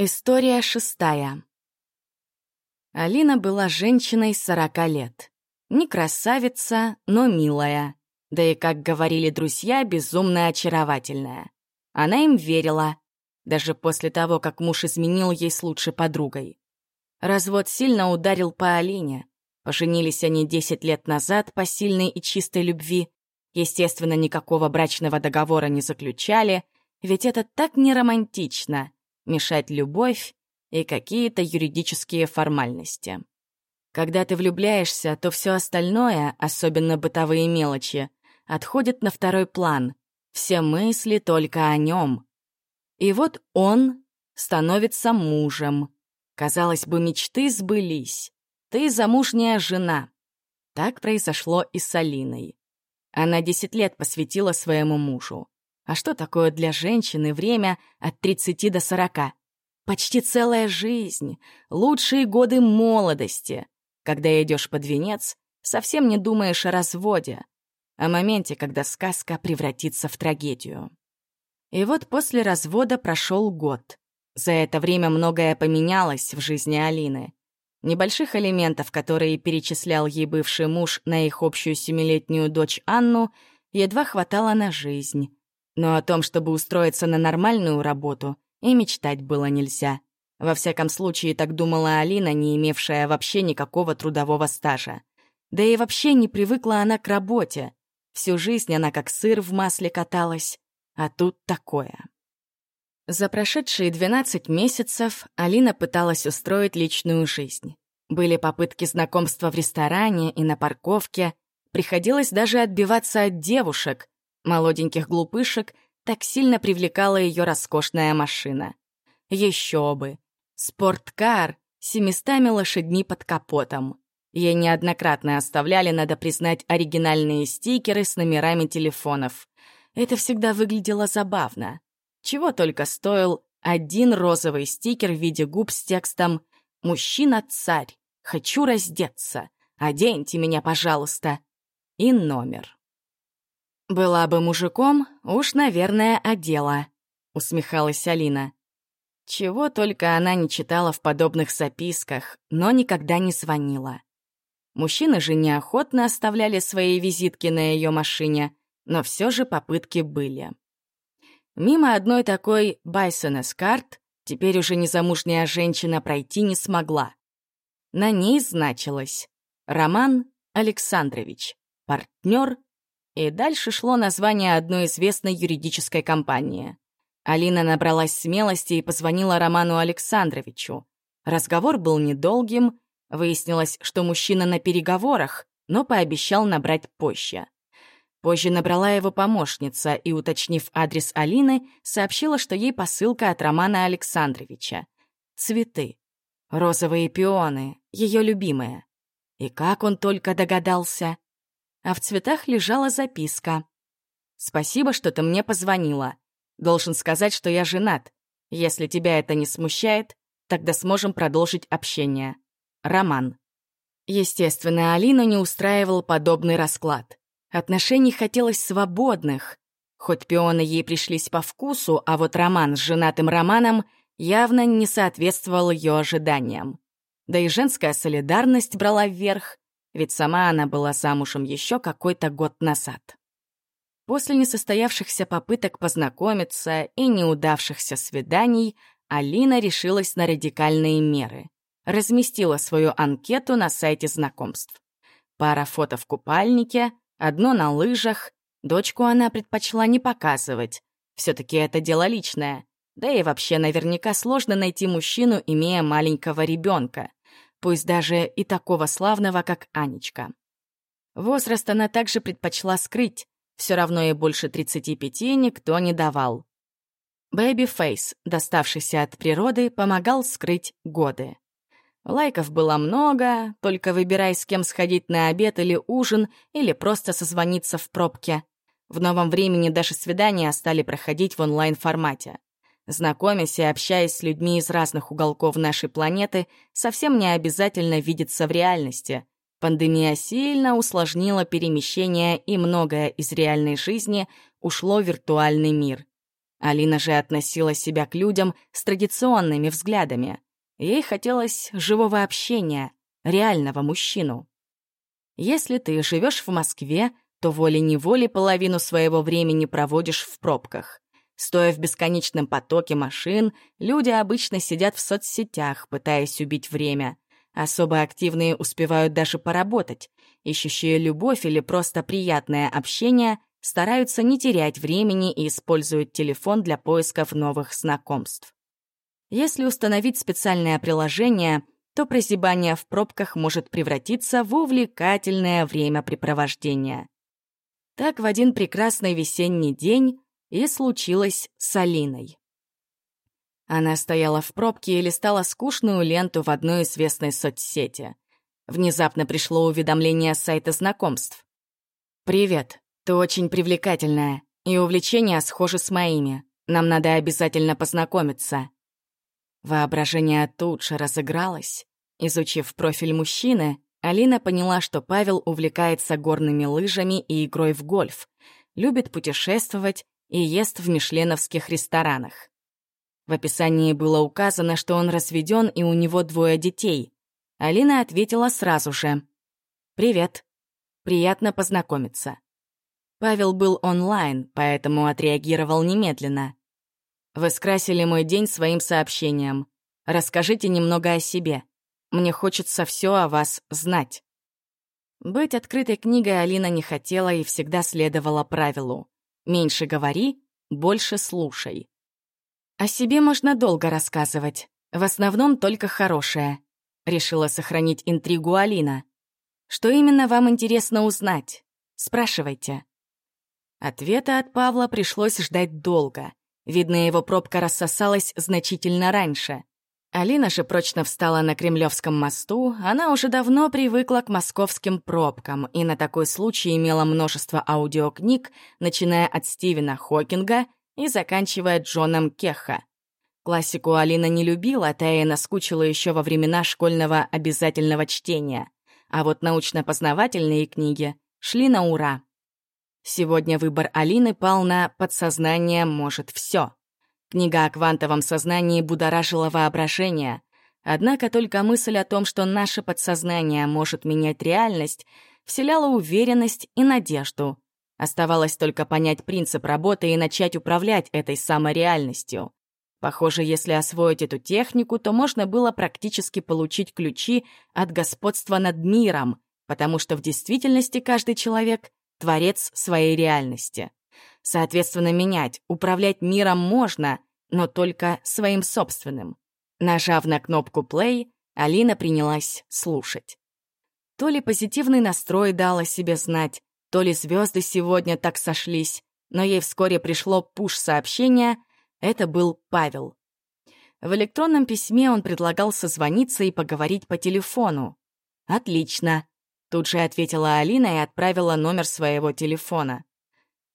История шестая. Алина была женщиной сорока лет. Не красавица, но милая. Да и, как говорили друзья, безумно очаровательная. Она им верила, даже после того, как муж изменил ей с лучшей подругой. Развод сильно ударил по Алине. Поженились они 10 лет назад по сильной и чистой любви. Естественно, никакого брачного договора не заключали, ведь это так не романтично — мешать любовь и какие-то юридические формальности. Когда ты влюбляешься, то все остальное, особенно бытовые мелочи, отходит на второй план. Все мысли только о нем. И вот он становится мужем. Казалось бы, мечты сбылись. Ты замужняя жена. Так произошло и с Алиной. Она 10 лет посвятила своему мужу. А что такое для женщины время от 30 до 40? Почти целая жизнь, лучшие годы молодости. Когда идешь под венец, совсем не думаешь о разводе, о моменте, когда сказка превратится в трагедию. И вот после развода прошел год. За это время многое поменялось в жизни Алины. Небольших элементов, которые перечислял ей бывший муж на их общую семилетнюю дочь Анну, едва хватало на жизнь. Но о том, чтобы устроиться на нормальную работу, и мечтать было нельзя. Во всяком случае, так думала Алина, не имевшая вообще никакого трудового стажа. Да и вообще не привыкла она к работе. Всю жизнь она как сыр в масле каталась. А тут такое. За прошедшие 12 месяцев Алина пыталась устроить личную жизнь. Были попытки знакомства в ресторане и на парковке. Приходилось даже отбиваться от девушек. Молоденьких глупышек так сильно привлекала ее роскошная машина. Еще бы! Спорткар с семистами лошадьми под капотом. Ей неоднократно оставляли, надо признать, оригинальные стикеры с номерами телефонов. Это всегда выглядело забавно. Чего только стоил один розовый стикер в виде губ с текстом «Мужчина-царь, хочу раздеться, оденьте меня, пожалуйста» и номер. «Была бы мужиком, уж, наверное, одела», — усмехалась Алина. Чего только она не читала в подобных записках, но никогда не звонила. Мужчины же неохотно оставляли свои визитки на ее машине, но все же попытки были. Мимо одной такой Байсонес-карт теперь уже незамужняя женщина пройти не смогла. На ней значилось «Роман Александрович, партнер», и дальше шло название одной известной юридической компании. Алина набралась смелости и позвонила Роману Александровичу. Разговор был недолгим, выяснилось, что мужчина на переговорах, но пообещал набрать позже. Позже набрала его помощница и, уточнив адрес Алины, сообщила, что ей посылка от Романа Александровича. Цветы. Розовые пионы, ее любимые. И как он только догадался. А в цветах лежала записка. «Спасибо, что ты мне позвонила. Должен сказать, что я женат. Если тебя это не смущает, тогда сможем продолжить общение. Роман». Естественно, Алину не устраивал подобный расклад. Отношений хотелось свободных. Хоть пионы ей пришлись по вкусу, а вот роман с женатым Романом явно не соответствовал ее ожиданиям. Да и женская солидарность брала вверх, ведь сама она была замужем еще какой-то год назад. После несостоявшихся попыток познакомиться и неудавшихся свиданий Алина решилась на радикальные меры. Разместила свою анкету на сайте знакомств. Пара фото в купальнике, Одно на лыжах. Дочку она предпочла не показывать. Все-таки это дело личное. Да и вообще наверняка сложно найти мужчину, имея маленького ребенка. Пусть даже и такого славного, как Анечка. Возраст она также предпочла скрыть. Все равно ей больше 35 никто не давал. Baby face, доставшийся от природы, помогал скрыть годы. Лайков было много, только выбирай, с кем сходить на обед или ужин, или просто созвониться в пробке. В новом времени даже свидания стали проходить в онлайн-формате. Знакомясь и общаясь с людьми из разных уголков нашей планеты, совсем не обязательно видеться в реальности. Пандемия сильно усложнила перемещение, и многое из реальной жизни ушло в виртуальный мир. Алина же относила себя к людям с традиционными взглядами. Ей хотелось живого общения, реального мужчину. Если ты живешь в Москве, то волей-неволей половину своего времени проводишь в пробках. Стоя в бесконечном потоке машин, люди обычно сидят в соцсетях, пытаясь убить время. Особо активные успевают даже поработать. Ищущие любовь или просто приятное общение стараются не терять времени и используют телефон для поисков новых знакомств. Если установить специальное приложение, то прозябание в пробках может превратиться в увлекательное времяпрепровождение. Так в один прекрасный весенний день и случилось с Алиной. Она стояла в пробке и листала скучную ленту в одной известной соцсети. Внезапно пришло уведомление с сайта знакомств. «Привет, ты очень привлекательная, и увлечения схожи с моими. Нам надо обязательно познакомиться». Воображение тут же разыгралось. Изучив профиль мужчины, Алина поняла, что Павел увлекается горными лыжами и игрой в гольф, любит путешествовать и ест в мишленовских ресторанах. В описании было указано, что он разведен и у него двое детей. Алина ответила сразу же. «Привет. Приятно познакомиться». Павел был онлайн, поэтому отреагировал немедленно. «Вы скрасили мой день своим сообщением. Расскажите немного о себе. Мне хочется все о вас знать». Быть открытой книгой Алина не хотела и всегда следовала правилу. «Меньше говори, больше слушай». О себе можно долго рассказывать, в основном только хорошее. Решила сохранить интригу Алина. Что именно вам интересно узнать? Спрашивайте. Ответа от Павла пришлось ждать долго. Видно, его пробка рассосалась значительно раньше. Алина же прочно встала на Кремлевском мосту, она уже давно привыкла к московским пробкам и на такой случай имела множество аудиокниг, начиная от Стивена Хокинга и заканчивая Джоном Кеха. Классику Алина не любила, та и наскучила еще во времена школьного обязательного чтения. А вот научно-познавательные книги шли на ура. Сегодня выбор Алины пал на «Подсознание может все». Книга о квантовом сознании будоражила воображение. Однако только мысль о том, что наше подсознание может менять реальность, вселяла уверенность и надежду. Оставалось только понять принцип работы и начать управлять этой самой реальностью. Похоже, если освоить эту технику, то можно было практически получить ключи от господства над миром, потому что в действительности каждый человек творец своей реальности. Соответственно, менять, управлять миром можно, но только своим собственным. Нажав на кнопку «плей», Алина принялась слушать. То ли позитивный настрой дал себе знать, то ли звезды сегодня так сошлись, но ей вскоре пришло пуш-сообщение, это был Павел. В электронном письме он предлагал созвониться и поговорить по телефону. «Отлично», Тут же ответила Алина и отправила номер своего телефона.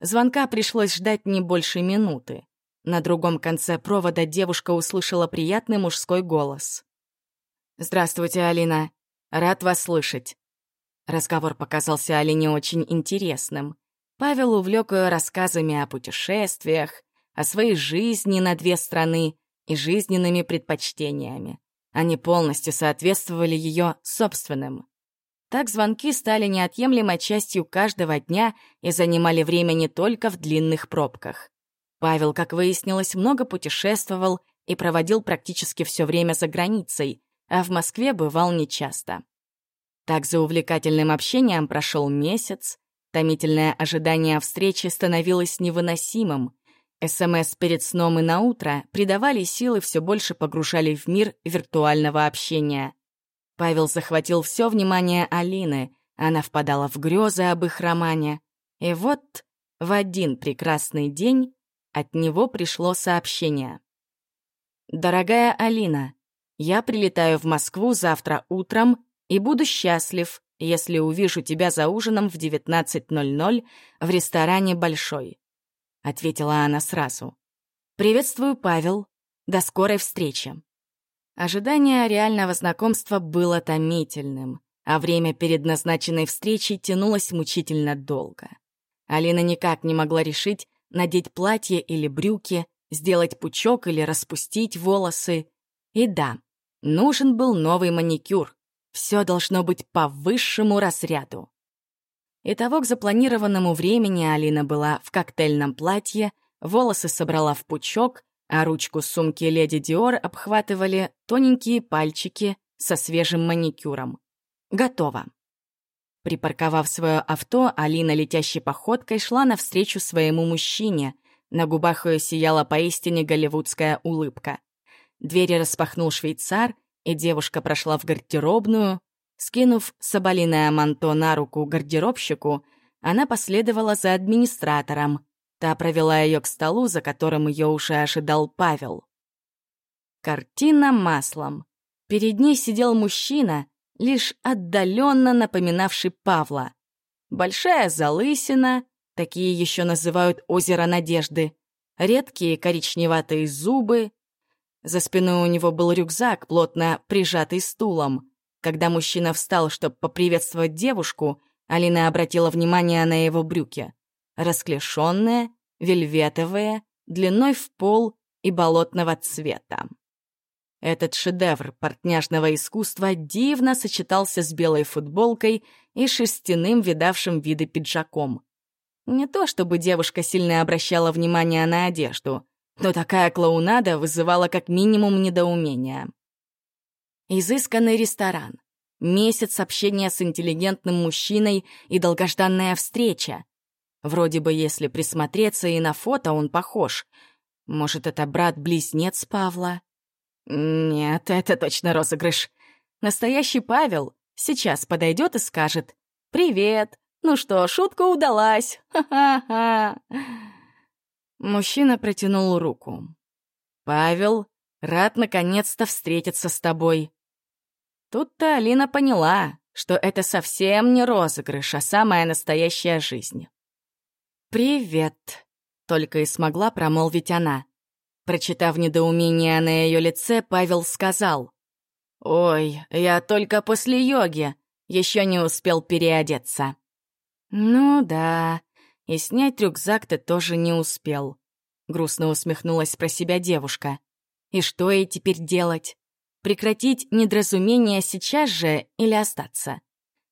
Звонка пришлось ждать не больше минуты. На другом конце провода девушка услышала приятный мужской голос. «Здравствуйте, Алина. Рад вас слышать». Разговор показался Алине очень интересным. Павел увлек ее рассказами о путешествиях, о своей жизни на две страны и жизненными предпочтениями. Они полностью соответствовали ее собственным. Так звонки стали неотъемлемой частью каждого дня и занимали время не только в длинных пробках. Павел, как выяснилось, много путешествовал и проводил практически все время за границей, а в Москве бывал нечасто. Так за увлекательным общением прошел месяц, томительное ожидание встречи становилось невыносимым. СМС перед сном и на утро придавали силы, все больше погружали в мир виртуального общения. Павел захватил все внимание Алины, она впадала в грезы об их романе. И вот в один прекрасный день от него пришло сообщение. «Дорогая Алина, я прилетаю в Москву завтра утром и буду счастлив, если увижу тебя за ужином в 19.00 в ресторане «Большой», — ответила она сразу. «Приветствую, Павел. До скорой встречи». Ожидание реального знакомства было томительным, а время перед назначенной встречей тянулось мучительно долго. Алина никак не могла решить, надеть платье или брюки, сделать пучок или распустить волосы. И да, нужен был новый маникюр. Все должно быть по высшему разряду. Итого к запланированному времени Алина была в коктейльном платье, волосы собрала в пучок, а ручку сумки леди Диор обхватывали тоненькие пальчики со свежим маникюром. Готово. Припарковав свое авто, Алина летящей походкой шла навстречу своему мужчине. На губах ее сияла поистине голливудская улыбка. Двери распахнул швейцар, и девушка прошла в гардеробную. Скинув соболиное манто на руку гардеробщику, она последовала за администратором. Та провела ее к столу, за которым ее уже ожидал Павел. Картина маслом. Перед ней сидел мужчина, лишь отдаленно напоминавший Павла. Большая залысина, такие еще называют озеро надежды, редкие коричневатые зубы. За спиной у него был рюкзак, плотно прижатый стулом. Когда мужчина встал, чтобы поприветствовать девушку, Алина обратила внимание на его брюки. Расклешенные, вельветовые, длиной в пол и болотного цвета. Этот шедевр портняжного искусства дивно сочетался с белой футболкой и шерстяным видавшим виды пиджаком. Не то чтобы девушка сильно обращала внимание на одежду, но такая клоунада вызывала как минимум недоумение. Изысканный ресторан, месяц общения с интеллигентным мужчиной и долгожданная встреча. Вроде бы, если присмотреться, и на фото он похож. Может, это брат-близнец Павла? Нет, это точно розыгрыш. Настоящий Павел сейчас подойдет и скажет «Привет! Ну что, шутка удалась! Ха-ха-ха!» Мужчина протянул руку. «Павел, рад наконец-то встретиться с тобой». Тут-то Алина поняла, что это совсем не розыгрыш, а самая настоящая жизнь. «Привет», — только и смогла промолвить она. Прочитав недоумение на ее лице, Павел сказал. «Ой, я только после йоги, еще не успел переодеться». «Ну да, и снять рюкзак ты тоже не успел», — грустно усмехнулась про себя девушка. «И что ей теперь делать? Прекратить недоразумение сейчас же или остаться?»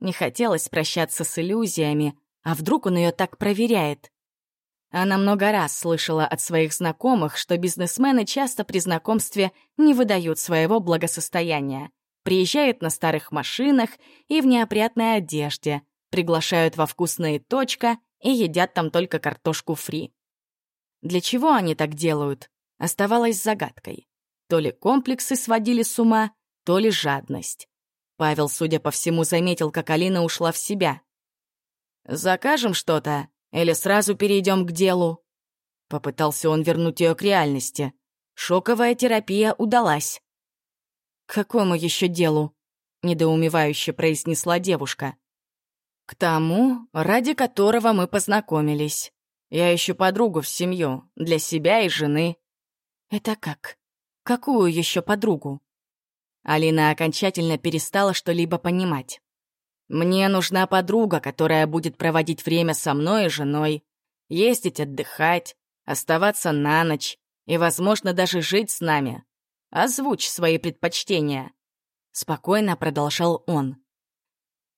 Не хотелось прощаться с иллюзиями, а вдруг он ее так проверяет? Она много раз слышала от своих знакомых, что бизнесмены часто при знакомстве не выдают своего благосостояния. Приезжают на старых машинах и в неопрятной одежде, приглашают во вкусные точка и едят там только картошку фри. Для чего они так делают, оставалось загадкой. То ли комплексы сводили с ума, то ли жадность. Павел, судя по всему, заметил, как Алина ушла в себя. «Закажем что-то?» Или сразу перейдем к делу?» Попытался он вернуть ее к реальности. Шоковая терапия удалась. «К какому еще делу?» — недоумевающе произнесла девушка. «К тому, ради которого мы познакомились. Я ищу подругу в семью, для себя и жены». «Это как? Какую еще подругу?» Алина окончательно перестала что-либо понимать. Мне нужна подруга, которая будет проводить время со мной и женой, ездить отдыхать, оставаться на ночь и, возможно, даже жить с нами. Озвучь свои предпочтения. Спокойно продолжал он.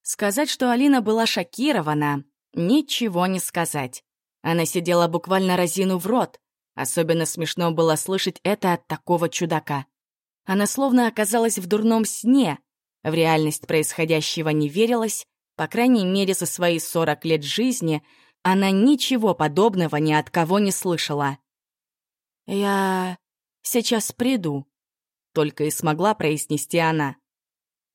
Сказать, что Алина была шокирована, ничего не сказать. Она сидела буквально разину в рот. Особенно смешно было слышать это от такого чудака. Она словно оказалась в дурном сне — в реальность происходящего не верилось, по крайней мере, за свои 40 лет жизни она ничего подобного ни от кого не слышала. «Я сейчас приду», — только и смогла произнести она.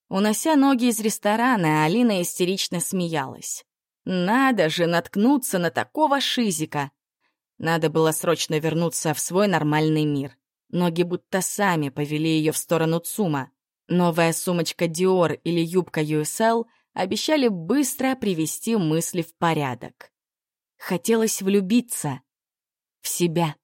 Унося ноги из ресторана, Алина истерично смеялась. «Надо же наткнуться на такого шизика!» Надо было срочно вернуться в свой нормальный мир. Ноги будто сами повели ее в сторону Цума. Новая сумочка Dior или юбка USL обещали быстро привести мысли в порядок. Хотелось влюбиться в себя.